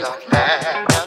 Like that.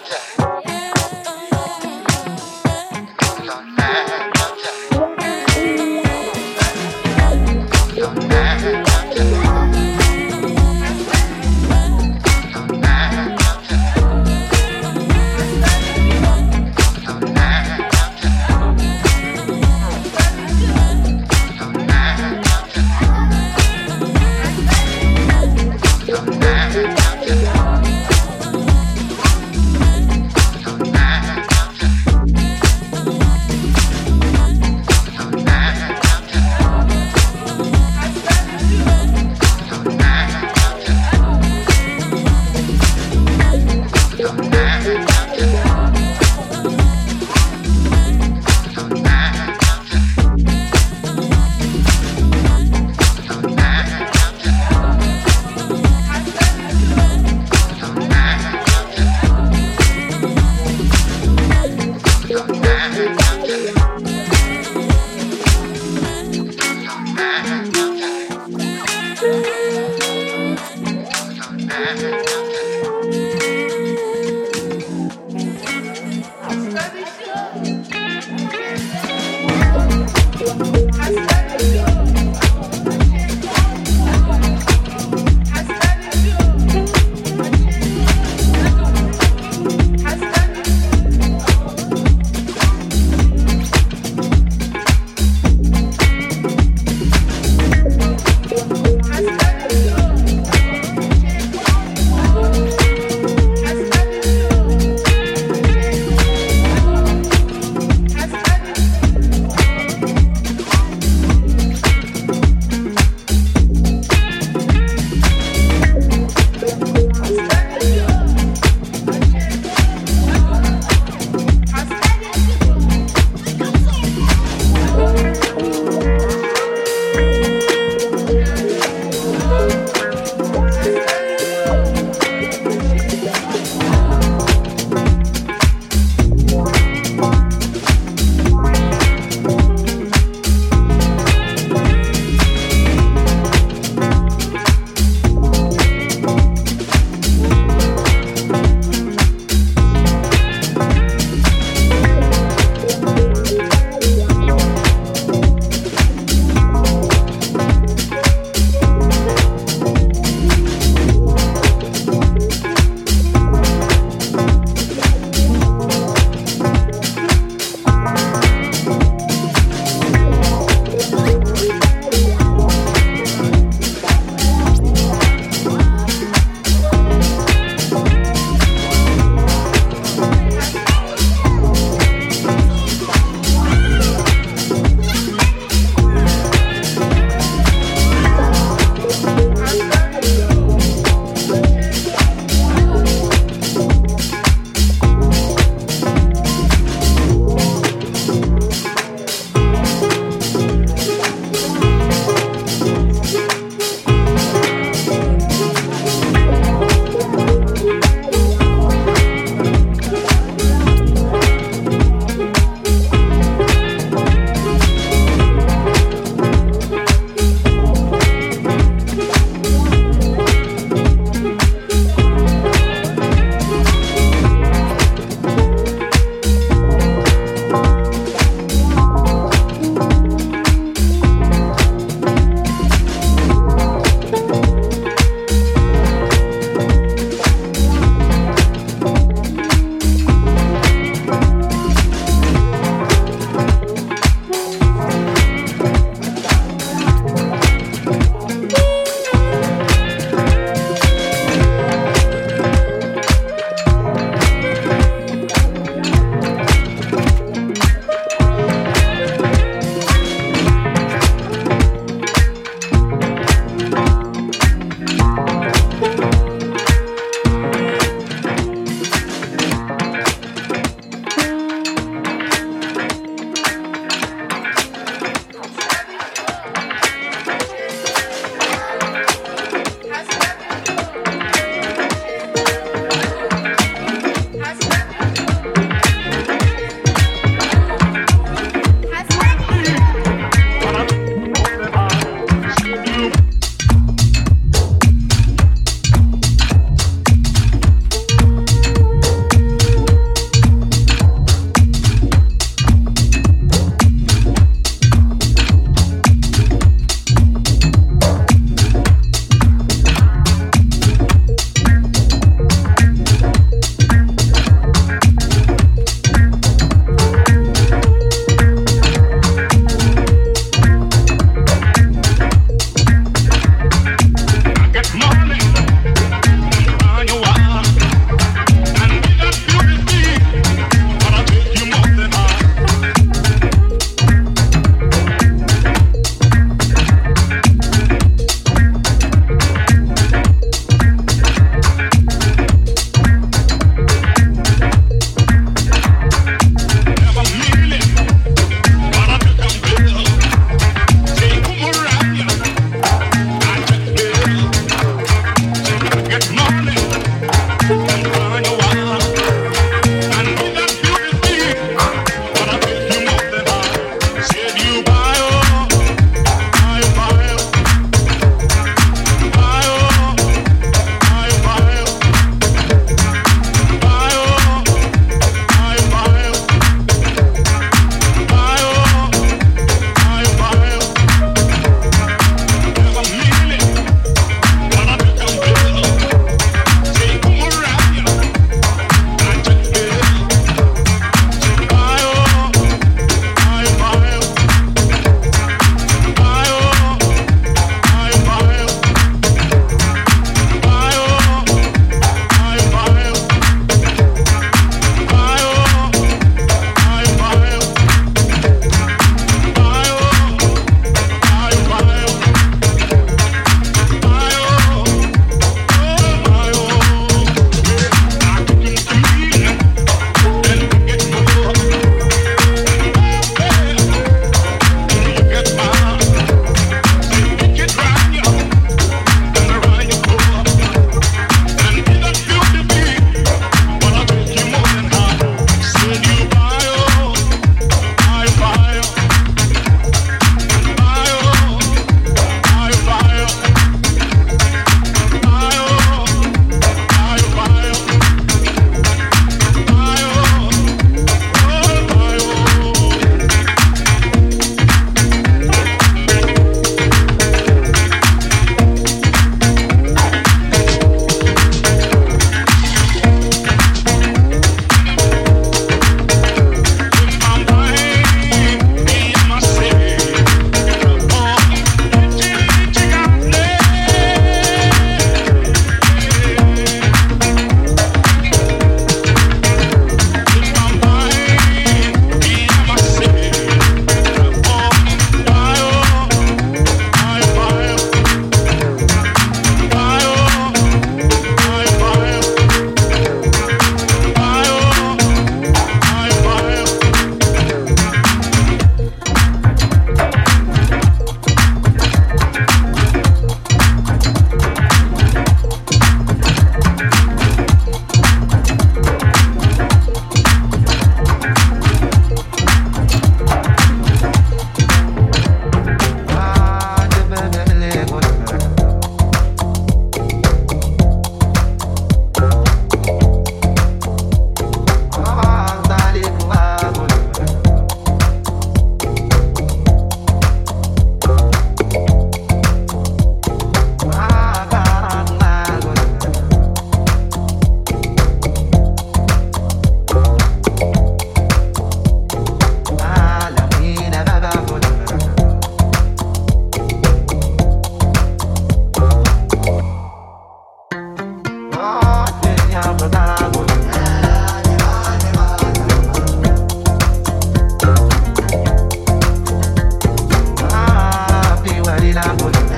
La good.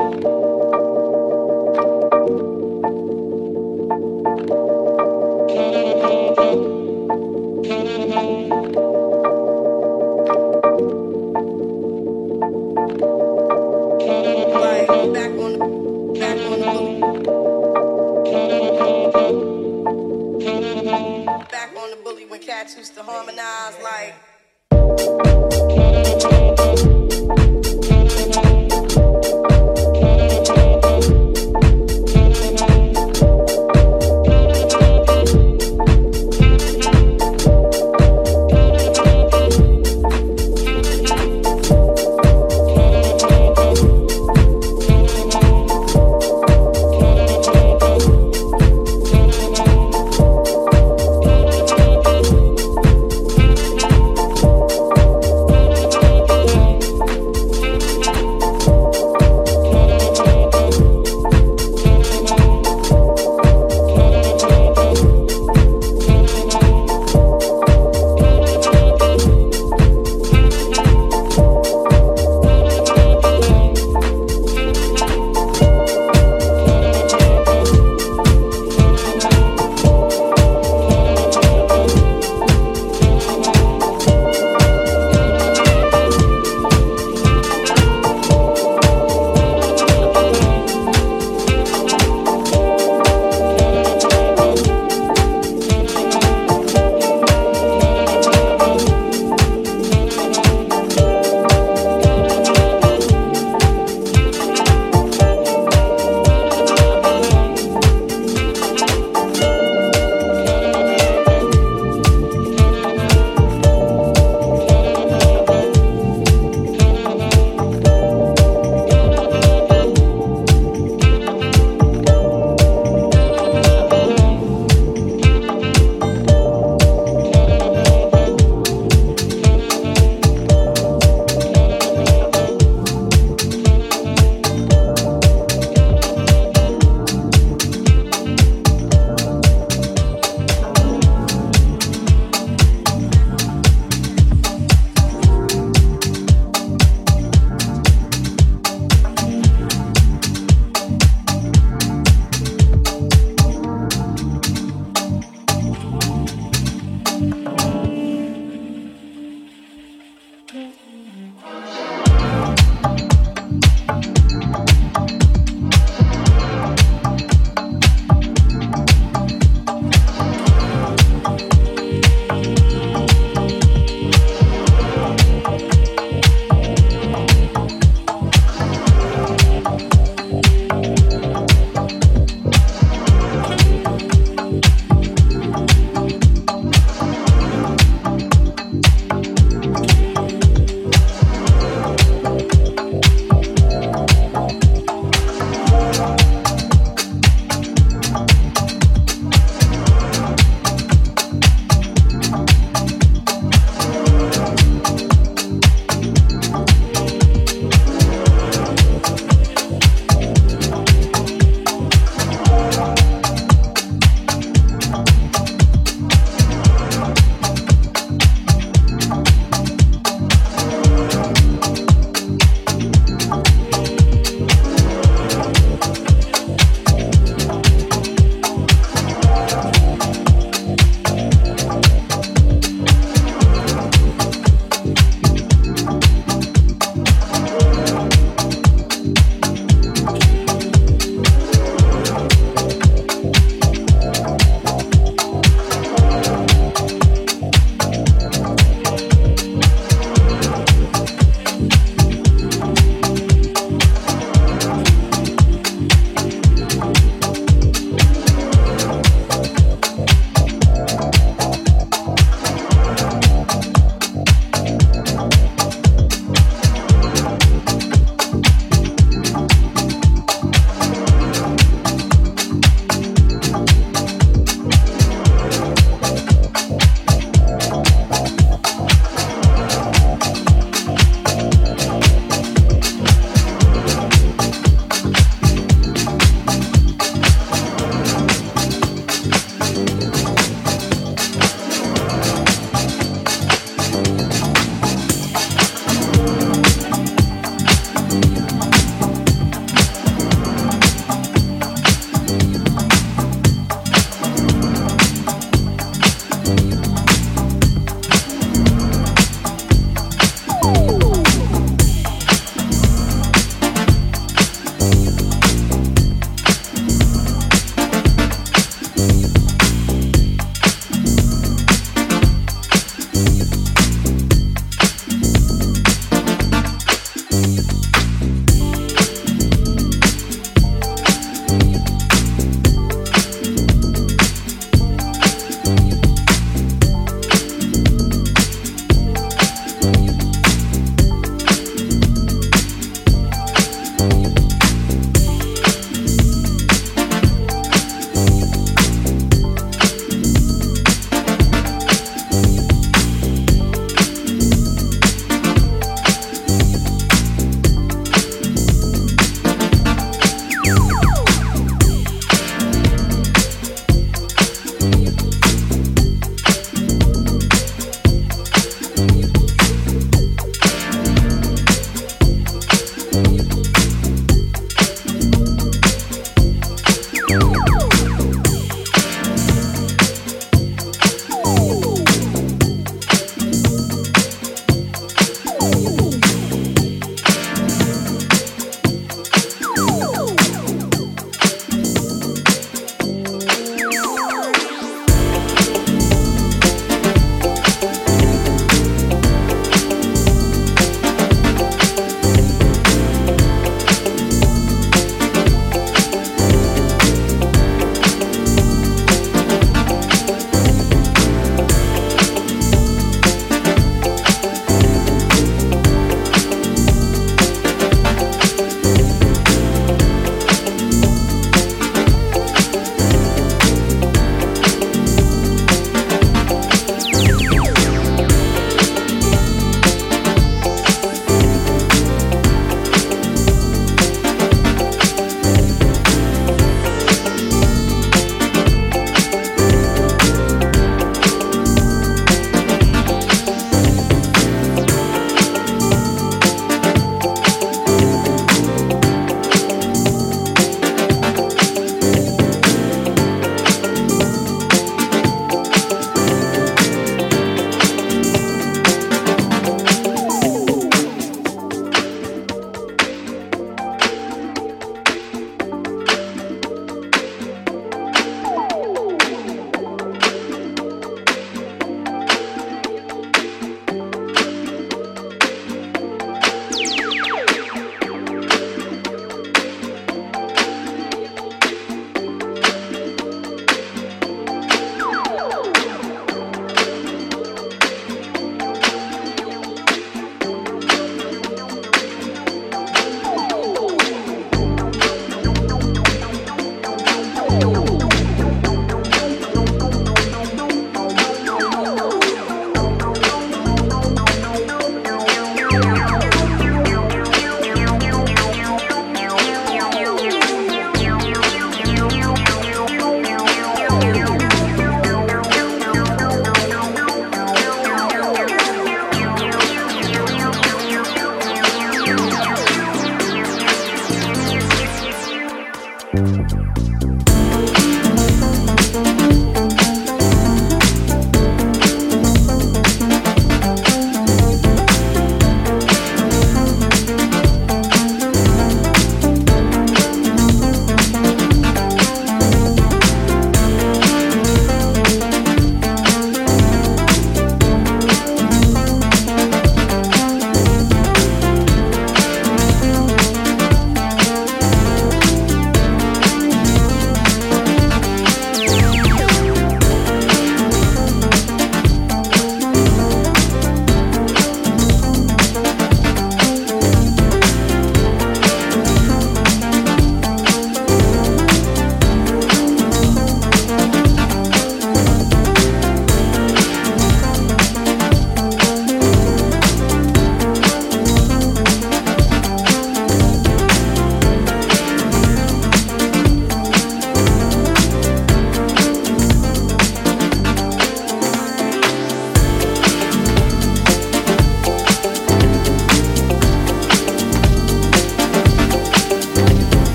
On